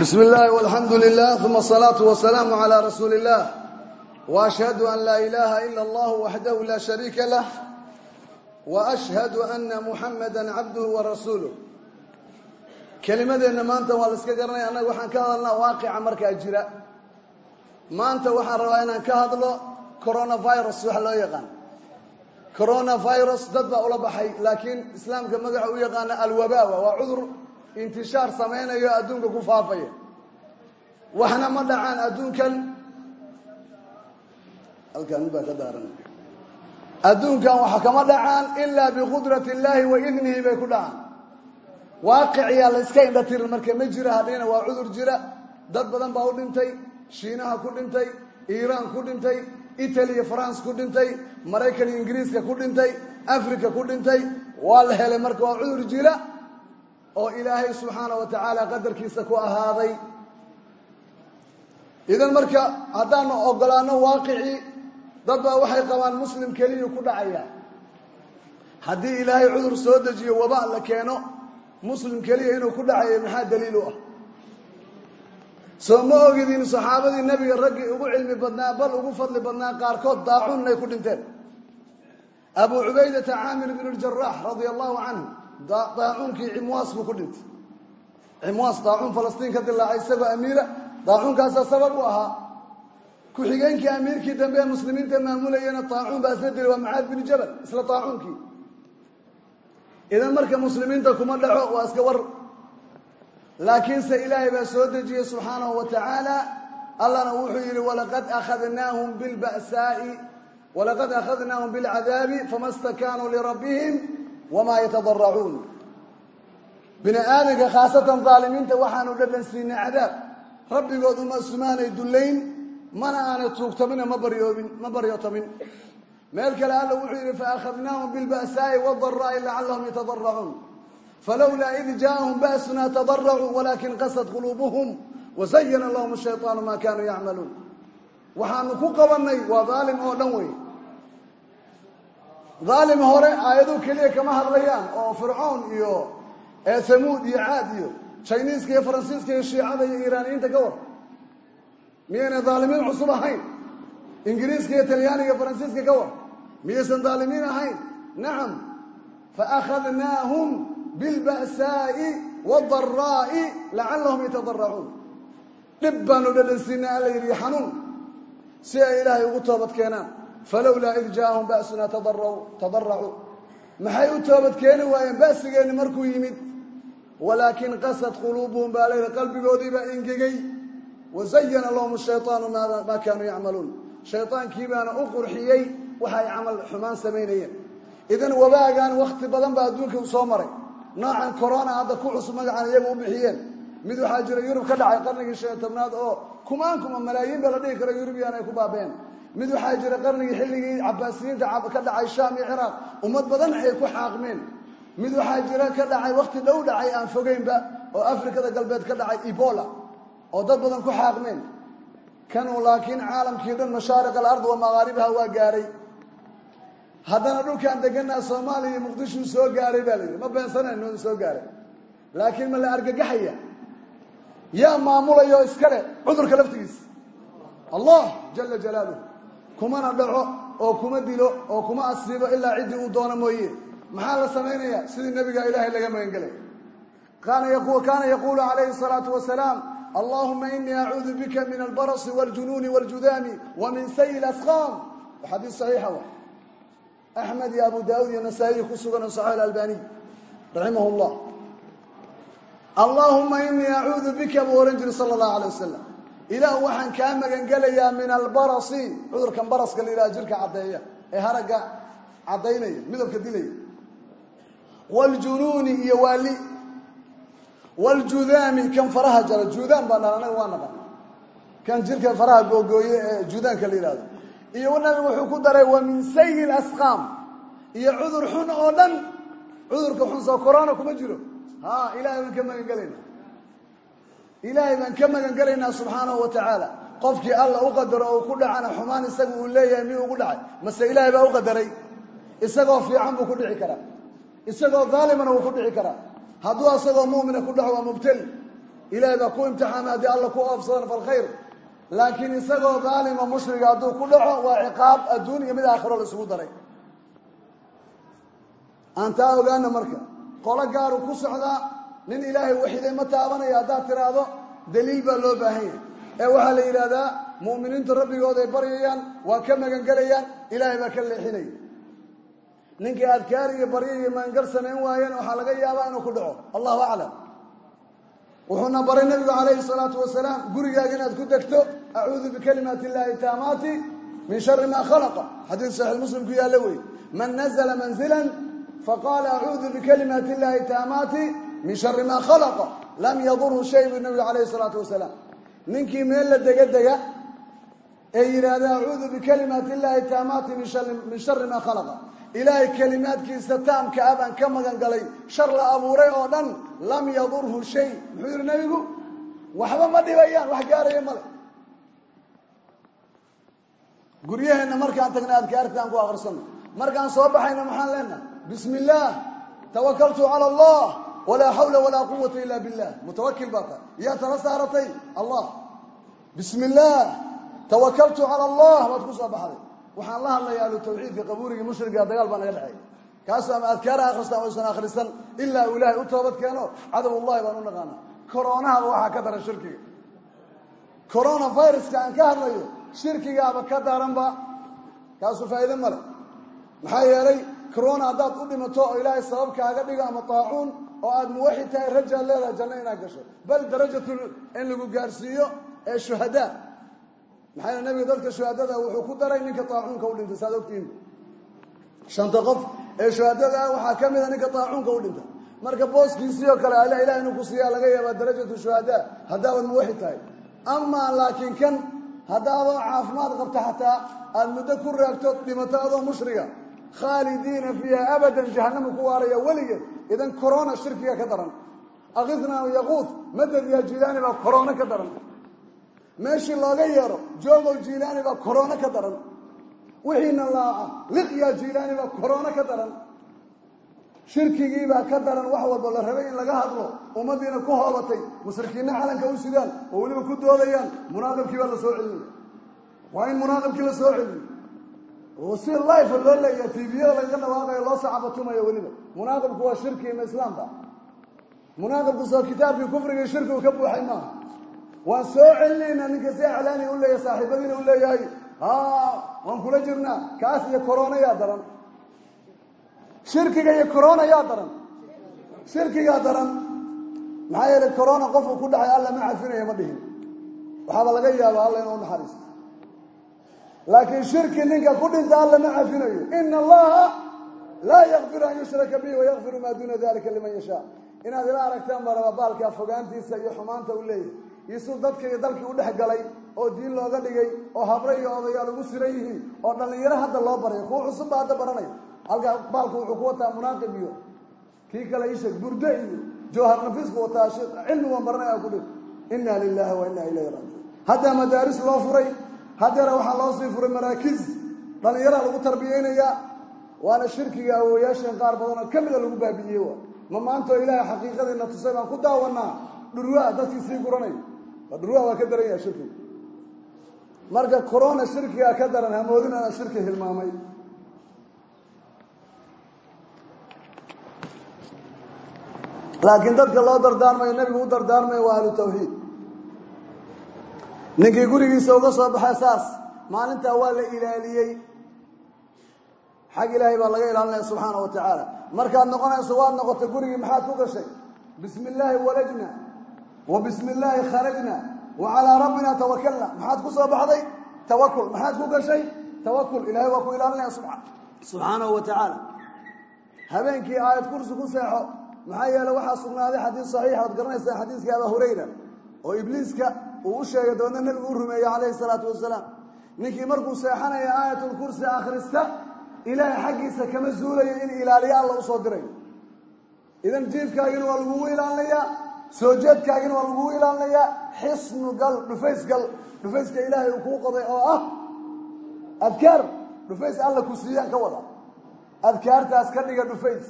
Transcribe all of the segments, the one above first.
bismi illaahi walxamdu lilah uma asalaatu wasalaamu calaa rasuuli illah wa ashhadu an laa ilaaha ila allahu waxdahu laa shariika lah. Wa ashhadu ana muxamada cabduhu wa rasuuluh kelimadeenna maanta waa la iska garanaya annaga waxaan ka hadalnaa waaqica markaa jira. Maanta waxaan rabaa inaan ka hadlo coronavirus waxa loo yaqaan. Coronavirus dad baa ula baxay laakiin islaamka magaca u intishaar samaynayo adduunka ku faafaya waxna ma dhacaan adduunkan. Halkaan baa ka daaran. Adduunkan waxa kama dhacaan ilaa biqudrati illaahi wa idnihi bay ku dhacaan. Waaqiciyaa la iska indha tirin marka ma jira hadhina waa cudur jira. Dad badan baa u dhintay shiinaha ku dhintay iiraan ku dhintay italy iyo france ku dhintay maraykan ingiriiska ku dhintay africa ku dhintay. Waa la helay marka waa cudur jira oo ilaahay subxaana wa tacaala qadarkiisa ku ahaaday. Idan marka haddaanu ogolaano waaqicii dad baa waxay qabaan muslim keliyu ku dhacaya. Haddii ilaahay cudur soo dejiyo waba la keeno muslim keliya inuu ku dhacayo maxaa daliil u ah? Soo ma ogidin saxaabadii nebiga raggii ugu cilmi badnaa bal ugu fadli badnaa qaarkood daacuun ay ku dhinteen. Abu cubaydata caamir bn ljarax radia allahu canhu daacuunkii cimwaas buu ku dhintay. Cimwaas daacuun falastiin ka dilaacay isagoo amiira. Daacuunkaasaa sabab u ahaa. Ku-xigeenkii amiirkii dambe ee muslimiinta maamulayana daacuun baa isla dilay waa macaad binu jabal isla daacuunkii idan marka muslimiinta kuma dhaco waa iska war. Laakiinse ilaahay baa soo dejiyey subxaanahu wa tacaala. Allana wuxuu yidhi walaqad akhadnaahum bilba'saa'i walaqad akhadnaahum bilcadaabi fama stakaanuu lirabbihim wamaa yatadaracuun bini aadamka khaasatan daalimiinta waxaanu dhadhan siinay cadaab rabbigood uma sumaanay dullayn mana aanay tuugtamina ma baryoobin ma baryootamin meel kale alla wuxuu yidhi faakhadnaahum bilba'saa'i wadaraa'i lacallahum yatadaracuun falowlaa id jaaahum ba'suna tadaracuu walaakin qasad quluubuhum wazayana lahum shayطaanu maa kaanuu yacmaluun waxaanu ku qabanay waa daalim oo dhan wey daalim hore aayaduu keliya kama hadlayaan oo fircoon iyo samuud iyo caad iyo jiniiska iyo faransiiska iyo shiicada iyo iiraaniyiinta ka war. Miyaynay daalimiin cusub ahayn? Ingiriiska iyo talyaaniga faransiiska ka war. Miyaysan daalimiin ahayn? Nacam. Faakhadnaahum bilba'saa'i wadaraa'i lacallahum yatadaracuun dhib baanu dhadhansiinay alla yidhi xanuun. Si ay ilaahay ugu toobad keenaan falowlaa id jaaahum ba'suna tadaracuu maxay u toobad keeni waayeen ba'sigeenni markuu yimid walaakin qasad quluubuhum baa layidhi qalbigoodiibaa ingegay wazayana lahum shayطaanu maa kaanuu yacmaluun shayطaankii baana u qurxiyey waxa ay camal xumaan samaynayeen idan wabaagan wakti badan baa adduunka soo maray noocan corona hadda ku cusub magacan iyagu u bixiyeen mid waxaa jira yurub ka dhacay qarnigii shan iyo tobnaad oo kumaan kuma malaayiin ba la dhihi karo yurubiyan ay ku baabeen mid waxaa jira qarnigii xilligii cabaasiyiinta ka dhacay sham iyo ciraaq ummad badan ay ku xaaqmeen. Mid waxaa jira ka dhacay wakti dhow dhacay aan fogeynba oo afrikada galbeed ka dhacay ebola oo dad badan ku xaaqmeen. Kanuu laakiin caalamkii dhan mashaariq alard wa maqaaribaha waa gaaray. Haddana dhulkaan deganaa soomaaliya iyo muqdishuu soo gaaray baa la yidhi ma beensanayno in soo gaaray. Laakiin ma la argagaxaya. Yaa maamulayo iskale cudurka laftigiisa allah jala jalaaluh kumana dhaco oo kuma dilo oo kuma asiibo ilaa ciddii uu doono mooye maxaa la samaynayaa sidii nebiga ilaahay laga magan gelay kaana yaquulu calayhi الsalaatu wasalaam allahuma inii acuudu bika min albarasi wاljunuuni wاljudaami wa min sayi اlasqaam xadiis saxiixa wa axmed iyo abu daawud iyo nasaa-iyi ku sugan oo saxix albaniy raximah llah allahuma inii acuudu bika buu ohan jiri sala allahu alay wasalam ilaah waxaan kaa magangelayaa min albarasi. Cudurkan baraska la yidhaha jirka caddeeya ee haragga caddaynaya midabka dilaya. Wljunuuni iyo waali wljudaami kan faraha jara. Judaan baa dhan anaga waa naqan kan jirka faraha googooye ee judaanka la yidhahdo iyo nabigu wuxuu ku daray wa min sayi lasqaam iyo cudur xun oo dhan. Cudurka xun soo corona kuma jiro. Ha ilahay baan ka magan gelaynaa ilaahay baan ka magan gelaynaa subxaanahu wa tacaala qofkii alla u qadaro oo ku dhacana xumaan isaga uu leeyahay miyuu ugu dhacay? Mase ilaahay baa u qadaray? Isagoo fiican buu ku dhici karaa? Isagoo daalimana wuu ku dhici karaa? Hadduu isagoo mu'mina ku dhaco waa mubteli ilahay baa ku imtixaamay haddii alla ku oofsadana falkhayr laakiin isagoo daalima mushriga hadduu ku dhaco waa ciqaab adduun iyo mid aakhiro la isugu daray. Aan taa ogaana marka qolo gaaru ku socdaa nin ilaahay waxiday ma taabanaya haddaad tiraahdo daliil baa loo baahan yahay. Ee waxaa la yidhaahdaa mu'miniintu rabbigooday baryayaan waa ka magangelayaan ilaahay baa ka leexinaya ninkii adkaar iyo baryo iyo magangal samayn waayeen waxaa laga yaabaa inuu ku dhaco. Allahu aclam. Wuxuuna baray nabigu calayhi salaatu wasalaam gurigaaga inaad ku degto acuudu bikalimaati illahi taamaati min shari ma khalaqa. Xadiid saxiix muslim ku yaalla wey man nazla manzilan faqaala acuudu bikalimaati illahi taamaati min shari ma khalaqa lam yadurhu shay buu nabigu calayhi salaatu wasalaam meel la dega dega ee yidhaahda acuudu bikalimaati illahi taamaati min shari ma khalaqa. Ilaahay kelimaadkiisa taamka ah ka magan galay shar la abuuray oo dhan lam yadurhu shay. Muxuu yihi nebigu waxba ma dhibayaan wax gaaraya male guryaheenna markaan tagna adkaartaan ku akrisano markaan soo baxayna maxaan leenaha bismi illaah tawakaltu cala allah walaa xawla walaa quwata ila billah mutawakil baa tahay yaa tala saaratay allah bismi illaah tawakaltu cala allah baad ku soo baxday waxaan la hadlaya ahlu tawxiidka qabuurigii mushriga dagaal baa naga dhexeeya kaasoo ama adkaara akhristaan waysan akhrisan ilaa uu ilaahay u toobad keeno cadow ullahi baan u naqaana koronahaba waxaa ka daran shirkiga corona viruska aan ka hadlayo shirkigaaba ka daranba kaasu faa'iide male maxaa yeelay corona haddaad u dhimato oo ilaahay sabab dhigo ama taacuun oo aad muwaxid tahay rajaad leedahay janno inaad gasho. Bal darajatu in lagu gaarsiiyo ee shuhadaa maxaa yeele nabiga dadka shuhadada wuxuu ku daray ninka taacuunka u dhintay saad ogtihiin shanta qof ee shuhadada ah waxaa ka mida ninka taacuunka u dhintay. Marka booskiisii oo kale alla ilaah inuu ku siiyaa laga yaabaa darajatu shuhadaa haddaabaad muwaxid tahay. Amaa laakiin kan haddaadoo caafimaad qabta xataa aada muddo ku raagto dhimato adoo mushriga khaalidiina fiiha abadan jahanama ku waaraya weligeed idan corona shirkiga ka daran. Akidnaa yaquud madad yaa jilaani baa corona ka daran. Meeshii looga yeero joogow jilaani baa corona ka daran. Wixiina laaca liq yaa jilaani baa corona ka daran. Shirkigiibaa ka daran wax walba la rabay in laga hadlo. Ummadiina ku hoobatay mushrikiinna calanka u sidaan oo weliba ku doodayaan munaaqibkii baa la soo celinaya waa in munaaqibkii la soo celiyo oo si life loo leeyaha tviyada lagaga dhawaaqayo loo sacabatumaya weliba. Munaaqibku waa shirki ima islaamka munaaqibku soo kitaabkii kufriga shirkigu ka buuxay maaha. Waan soo celinaynaa ninka si aclaani u leeyahay saaxiibadiina u leeyahay. Waan kula jirnaa. Kaas iyo corona yaa daran. Shirkiga iyo corona yaa daran. Shirkigaa daran. Maxaa yeelay corona qofku ku dhacay alla ma cafinaya ma dhihin. Waxaaba laga yaabaa alla inuu naxariisto laakiin shirki ninka ku dhinta alla ma cafinayo. Ina allaha laa yakfiru an yushraka bihi wayakfiru maa duuna dalika liman yashaa inaad ila aragtaan baa rabaa baalkaa fogaantiisa iyo xumaanta u leeyahay. Iisuu dadka iyo dalkii u dhex galay oo diin looga dhigay oo habre iyo odayaal ugu siran yihiin oo dhallinyaro hadda loo barayo kuwa cusub baa hadda baranaya. Halkaa baalku wuxuu ku wataa munaaqib iyo kii kale isheg burde iyo jawhar nafiisku wataa cilmi waan baranaya ku dhig inna lilahi wa inna ilayhi raajiun haddaa madaaris loo furay haddeera waxaa loo sii furay maraakiz dhallinyaraa lagu tarbiyeynayaa waana shirkiga awooyaasheen qaar badanoo ka mida lagu baabi'iyey wa. Ma maantoo ilaahay xaqiiqadiina tusay baan ku daawanaa dhurwaa dadkii sii guranay dhurwaa waa ka daran yahay shirkiga marka corona shirkigaa ka daran hamoodin ana shirki hilmaamay. Laakiin dadka loo dardaarmayo nebigu u dardaarmayo waa ahlu tawxiid ninkii gurigiisa uga soo baxay saas maalintaa waa la ilaaliyey. Xag ilaahay baa laga ilaalinaya subxaana wa tacaala markaad noqonayso waad noqotay gurigii maxaad ku gashay? Bismi illaahi walajna wa bismi illaahi kharajna wa calaa rabbina tawakalna maxaad ku soo baxday? Tawakul maxaad ku gashay? Tawakul ilahay waa ku ilaalinaya subxaanahu wa tacaala habeenkii aayad kursi ku seexo maxaa yeele waxaa sugnaaday xadiis saxiixa oad garanaysaan xadiiskii abaa hurayra oo ibliiska uu u sheegay dabeedna nebigu u rumeeyey calayhi salaatu wasalaam. Ninkii markuu seexanaya aayatulkursi akhrista ilaahay xaggiisa kama zuulayo in ilaaliyo alla u soo dirayo idan jiifkaagina waa lagugu ilaalinayaa soo jeedkaagina waa lagugu ilaalinayaa xisnu gal dhufays gal dhufayska ilaahay uu kuu qoday oo ah adkaar dhufays alla ku siiyaan ka wada. Adkaartaas ka dhiga dhufays.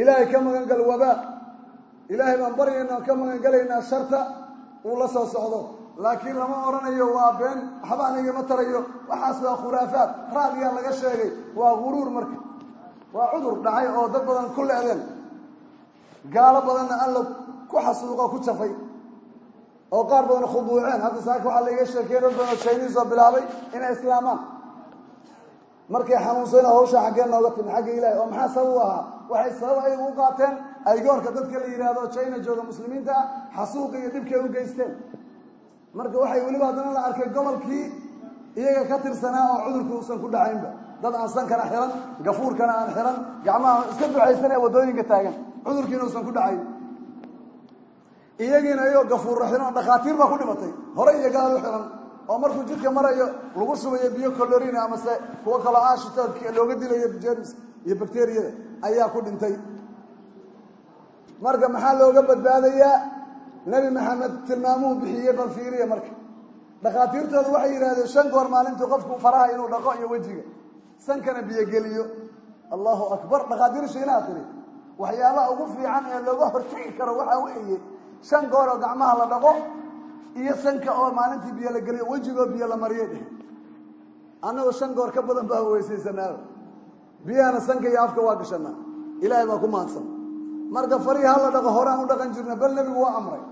Ilaahay ka magan gal wabaa. Ilaahay baan baryayna ka magangelaynaa sharta uu la soo socdo. Laakiin lama odhanayo waa been waxba anigama tarayo. Waxaas waa khuraafaad. Raadiyaa laga sheegay. Waa guruur marka. Waa cudur dhacay oo dad badan ku leedeen gaalo badanna alla ku xasuuqo ku jafay. Oo qaar badan khuduuceen. Hadda saaka waxaa laiga sheekeye dad badan oo jiniis oo bilaabay inay islaamaan. Markay xanuunsayna hawsha xaggee nooga timi xagga ilaahay. Oo maxaa sabab u ahaa? Waxay sabab ayagu u qaateen aygoorka dadka la yidhaahdo china jooga muslimiinta xasuuqa iyo dhibkay u geysteen. Marka waxay weliba haddana la arkay gobolkii iyaga ka tirsanaa oo cudurku uusan ku dhacaynba. Dad aan sankana xiran gafuurkana aan xiran gacmaha iska ducaysan ee waddooyinka taagan cudurkiina uusan ku dhacayn. Iyagiina iyagoo gafuurra xiran oo dhakhaatiir baa ku dhimatay. Hore iyo gaal u xiran oo markuu jidka marayo lagu shubayo biyo colorina amase kuwo kaloo aashitoodka looga dilayo jerms iyo bakteriyada ayaa ku dhintay marka maxaa looga badbaadayaa? Nebi maxamed tilmaamuhu bixiyey bal fiiriya marka. Dhakhaatiirtoodu waxay yidhahdeen shan goor maalintuu qofku faraha inuu dhaqo iyo wejiga. Sankana biyogeliyo. Allahu akbar. Dhakhaatiir shiinaha tiri waxyaabaha ugu fiican ee looga hortegi karo waxaa weeye shan goor oo gacmaha la dhaqo iyo sanka oo maalintii biyo la geliyo wejigoo biyo la mariyo dheh annagoo shan goor ka badan baa weysaysanaa biyahana sanka iyo afka waa gashanaa. Ilaahay baa ku maadsan marka farihii hala dhaqo horaan u dhaqan jirna bal nebigu waa amray.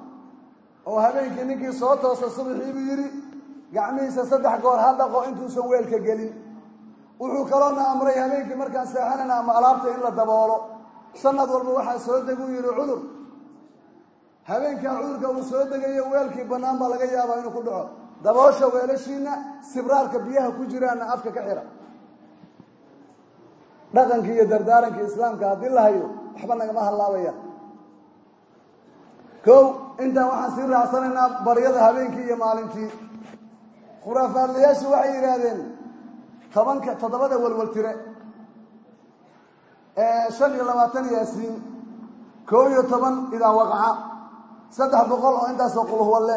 Oo habeenkii ninkii soo toosa subaxii buu yidhi gacmihiisa saddex goor ha dhaqo intuusan weelka gelin. Wuxuu kaloona amray habeenkii markaan seexanayna ama alaabta in la daboolo. Sanad walba waxaa soo deguu yidhi cudur. Habeenkaa cudurka uu soo degayo weelkii bannaan baa laga yaabaa inuu ku dhaco. Daboosha weelashiina sibraarka biyaha ku jiraana afka ka xira. Dhaqankii iyo dardaarankii islaamka haddii la hayo waxba nagama hallaabaya kow intaan waxaan sii raacsanaynaa baryada habeenkii iyo maalintii. Khuraafaadlayaashu waxay yidhaahdeen tobanka toddobada walwaltire shan iyo labaatan yaasiin koob iyo toban idaa waqaca. Saddex boqol oo intaasoo qulhuwalle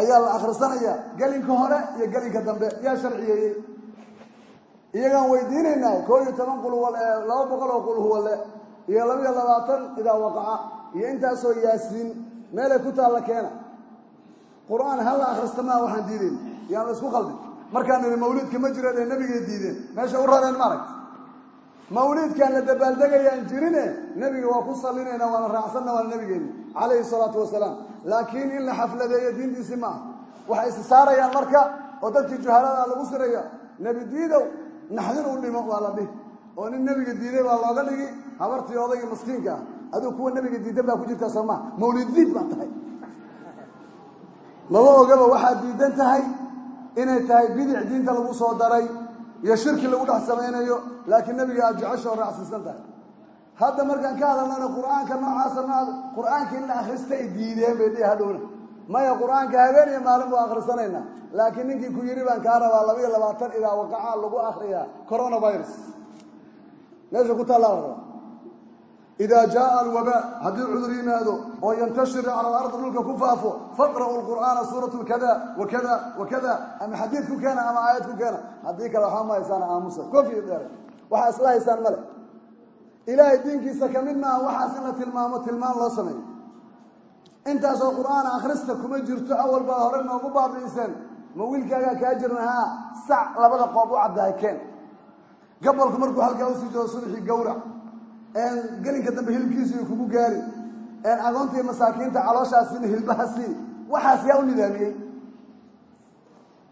ayaa la akhrisanaya gelinka hore iyo gelinka dambe. Yaa sharciyeeyey iyagaan weydiinaynaa koob iyo toban qulhuwal laba boqol oo qulhuwalle iyo laba iyo labaatan idaa waqaca iyo intaasoo yaasiin meelay ku taalla keena. Qur'aan ha la akhrista maa waxaan diidayn yaan la isku qaldin markaan nidhi mawliidka ma jireen ee nebigay diideen. Meesha u rareen maaragta mawliidkaan la dabaaldegayaan jirine nebiga waa ku sallinayna waana raacsanna waana nebigeenni calayhi salaatu wasalaam. Laakiin in la xafladeeyo diintiisii maaha waxay isi saarayaan marka oo dadkii juhalada lagu siraya nebi diidow naxdin u dhimo waa la dhihi. Oo nin nebiga diiday baa looga dhigi habartii odaygii maskiinka ah aduu kuwa nebiga diidan baa ku jirtaa soo maa mawlid diid baa tahay. Maba ogaba waxaad diidan tahay inay tahay bidic diinta lagu soo daray iyo shirki lagu dhex samaynayo laakiin nebiga aad jecesho oo raacsiisan tahay. Hadda markaan ka hadalnana qur'aanka noocaasa ma qur'aanka in la akhrista ay diideen bay dhihi hadhowna. Maya qur'aanka habeen iyo maalin buu akhrisanaynaa laakiin ninkii ku yidhi baan kaa rabaa laba iyo labaatan idaa waqacaa lagu akriyaa coronavirus. Meesha ku taallaa idaa jaaa alwabaa haddii cudur yimaado oo yantashir cala alardi dhulka ku faafo faqra'u lqur'aana suuratu kada wa kada wa kada ama xadiid ku keena ama aayad ku keena haddii kale waxaa ma haysaan aamusa kofiyo dheere waxaa isla haysaan male ilaahay diinkiisa ka mid maaha waxaas in la tilmaamo tilmaan loo sameeyo intaasoo qur'aan akhrista kuma jirto awal baa hore noogu baabi'iseen. Ma wiilkaagaa kaa jirna haa sac labada qoob u caddahay keen gabolku markuu halkaa u sii joogo subaxii gawrac gelinka dambe hilibkiisu kugu gaari. Agoontii masaakiinta calooshaasina hilbaha sii waxaas yaa u nidaamiyey.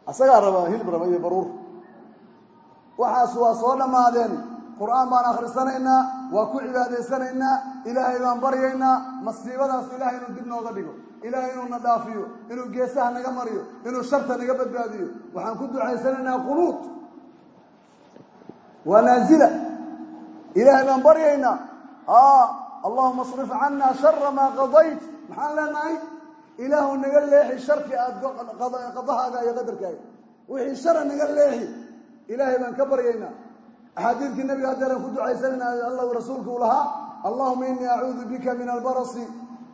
Asagaa rabaa hilib raba iyo baruur. Waxaas waa soo dhammaadeen qur'aan baan akhrisanaynaa waa ku cibaadaysanaynaa ilaahay baan baryaynaa masiibadaas ilaahay inuu dib nooga dhigo. Ilaahay inuu na dhaafiyo inuu geesaha naga mariyo inuu sharta naga badbaadiyo. Waxaan ku ducaysanaynaa qunuud waa naazila ilaahay baan baryaynaa allahuma asrif cana shara maa qadayt maxaan leenahay ilaahu naga leexi sharki aad qadahaaga iyo qadarkaaga wixii shara naga leexi ilaahay baan ka baryaynaa axaadiidkii nabiga haddeeran ku ducaysanayna alla rasuulku uu lahaa allahuma inii acuudu bika min albarasi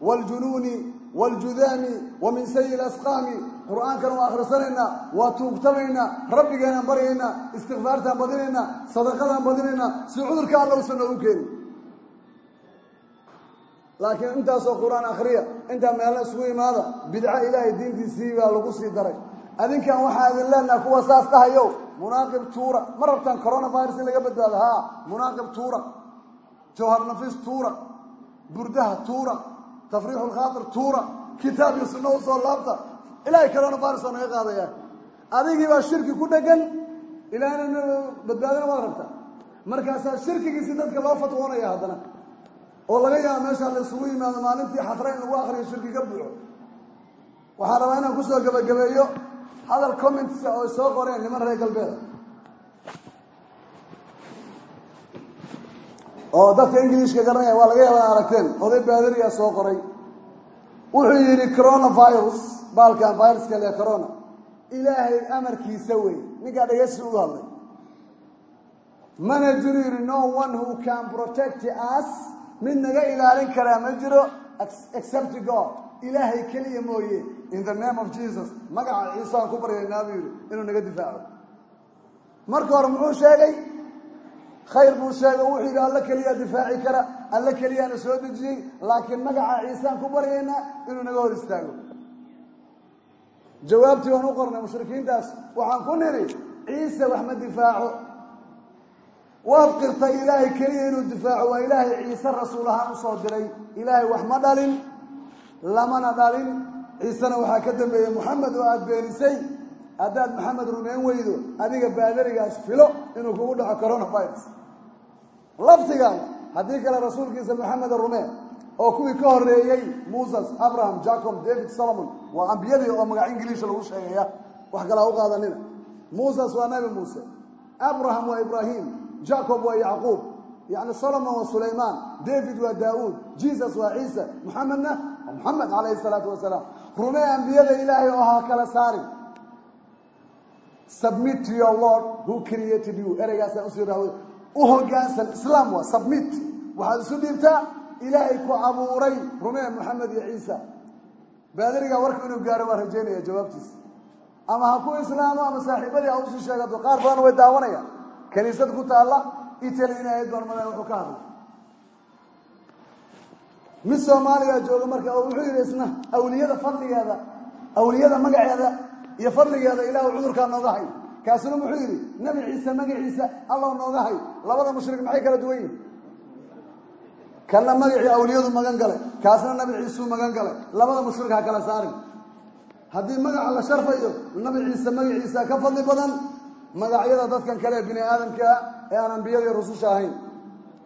wاljunuuni wاljudaami wa min sayi lasqaami qur'aankan waa akhrisanaynaa waa tuugtamaynaa rabbigeenaan baryaynaa istikfaartaan badinaynaa sadaqadaan badinaynaa si cudurka alla usan noogu keenin laakiin intaasoo qur'aan akhriya intaa meelna isugu imaada bidco ilaahay diintiisii baa lagu sii daray adinkan waxaa idin leenaha kuwa saas dhahayow munaaqib tuura ma rabtaan coronavirus in laga badbaado haa munaaqib tuura jawhar nafis tuura burdaha tuura tafriixu lkhaatir tuura kitaab iyo sunno u soo laabta. Ilaahay coronavirus waa naga qaadaya. Adigii baa shirki ku dhegan ilaahayna badbaadina waad rabtaa markaasaa shirkigiisi dadka loo fatwoonaya haddana. Oo laga yaaba meeshaa la isugu yimaado maalintii xatra in lagu akriyo shirki ka buuxo. Waxaa rabaa inaan ku soo gebagabeeyo hadal commentsa oo soo qoreen niman reer galbeeda oo dadka ingiliishka garanaya waa laga yaaba aragteen oday baadariyaa soo qoray. Wuxuu yidhi coronavirus baalkan viruska le corona ilaahay amarkiisa wey ninkaa dhegeysi ugu hadlay. Mana jiro yidhi no one who can protect us mid naga ilaalin karaa ma jiro except god. Ilaahay keliya mooye in the name of jesus. Magaca ciisaan ku baryaynaa buu yidhi inuu naga difaaco marka hore muxuu sheegay khayr buu sheegay wuxuu yidhi alla keliyaa difaaci kara alla keliyaana soo dejiyey laakiin magaca ciisaan ku baryaynaa inuu naga hor istaago. Jawaabtii waan u qornay mushrikiintaas waxaan ku nidhi ciise wax ma difaaco. Waad qirtay ilaahay keliya inuu difaaco waa ilaahay ciise rasuul ahaan u soo diray. Ilaahay wax ma dhalin lamana dhalin. Ciisena waxaa ka dambeeyey moxamed oo aada beenisay haddaad maxamed rumeyn weydo adiga baadarigaas filo inuu kugu dhaco coronavirus laftigaada haddii kale rasuulkiisa moxameda rumee oo kuwii ka horeeyey muses abraham jacob david solomon waa ambiyadii oo magac ingiliisha lagu sheegaya. Wax kalaa u qaadanina. Muses waa nabi muuse abraham waa ibrahim jacob waa yacquub yani solomon waa sulaymaan david waa daauud jesus waa ciise moxamedna waa moxamed calayhi salaatu wasalaam rumee ambiyada ilaahay oo ha kala saarin. Submit to your lord who created you. Ereygaasaan u sii raaway u hogaansan islaam waa submit. Waxaad isu dhiibtaa ilaahay ku abuuray rumee moxamed iyo ciisa. Baadirigaa warku inuu gaaro waa rajaynaya jawaabtiisa ama ha ku islaamo ama saaxiibadii ha u sii sheegato qaar badan way daawanaya kaniisad ku taalla itali in ahayd baan madan wuxuu ka hadlay. Mid soomaaliya jooga marka oo wuxuu yidhi isna awliyada fadligeeda awliyada magaceeda iyo fadligeeda ilaahu cudurkaa nooga hay kaasina muxuu yidhi nebi ciise magaciisa allah nooga hay. Labada mushrik maxay kala duwan yihiin kanna magacii awliyadu magan galay kaasna nabi ciisuu magan galay labada mushrik ha kala saarin. Haddii magaca la sharfayo nabi ciise magaciisa ka fadli badan magacyada dadkan kale ee bini aadamkaa ee aan ambiyadii rususha ahayn.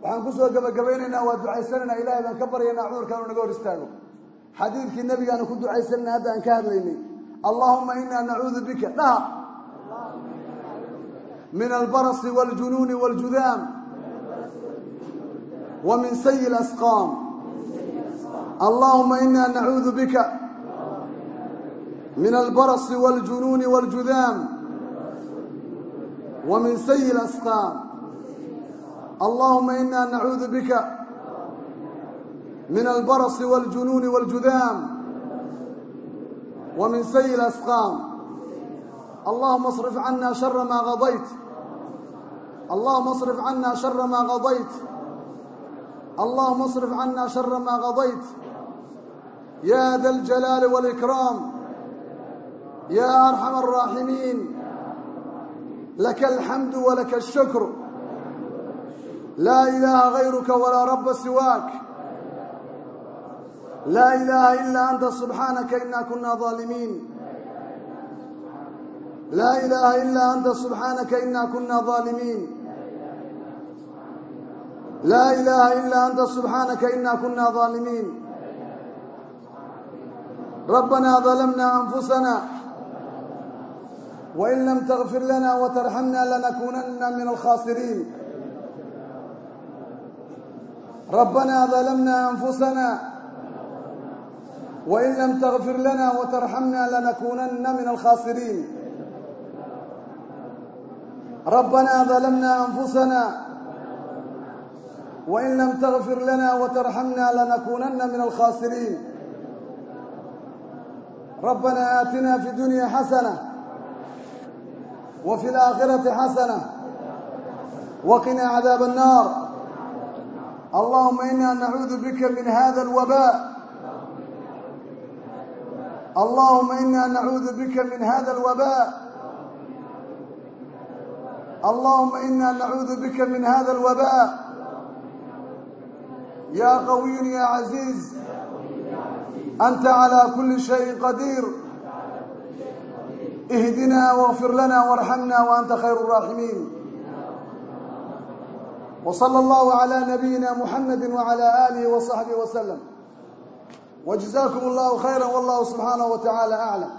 Waxaan ku soo gebagabaynaynaa waa ducaysanaynaa ilahay baan ka baryaynaa cudurkan uu naga hor istaago. Xadiidkii nabigaanu ku ducaysanayna hadda aan ka hadlaynay. Allahuma inaa nacuudu bika. Dhaha min albarasi wاljunuuni wاljudaam wa min sayi اlasqaam allahuma inaa nacuudu bika min albarasi wاljunuuni wاljudaam wa min sayi اlasqaam allahuma inaa nacuudu bika min albarasi wاljunuuni wاljudaam wa min sayi اlasqaam allahuma اصrif cana shara ma qadayt allahuma اصrif cana shara ma qadayt allahuma اصrif cana shara ma qadayt ya da اljalaali wاlإkraam ya arxam الraaximiin laka alxamdu walaka الshukr laa ilaaha gayruka walaa rabba siwaak laa ilaaha ilaa anta subxaanaka ina kuna ظaalimiin laa ilaaha ilaa anta subxaanaka ina kuna ظaalimiin laa ilaaha ilaa anta subxaanaka inaa kunaa aalimiin rabbanaa dalamnaa anfusana wain lam takfir lana watarxamna lanakuunanna min alkhaasiriin rabbanaa dalamnaa anfusana wain lam takfir lana watarxamna lanakuunanna min alkhaasiriin rabbanaa dalamnaa anfusana wain lam takfir lana watarxamna lanakuunana min alkhaasiriin rabbanaa aatina fi dunya xasana wa fi alaakhirati xasana waqina cadaab annaar allahuma ina nacuudu bika min hada alwaba allahuma ina nacuudu bika min hada alwaba allahuma ina nacuudu bika min hada alwaba يا قوي يا عزيز أنت على كل شيء قدير اهدنا واغفر لنا وارحمنا وأنت خير الراحمين وصلى الله على نبينا محمد وعلى آله وصحبه وسلم وجزاكم الله خيرا والله سبحانه وتعالى أعلم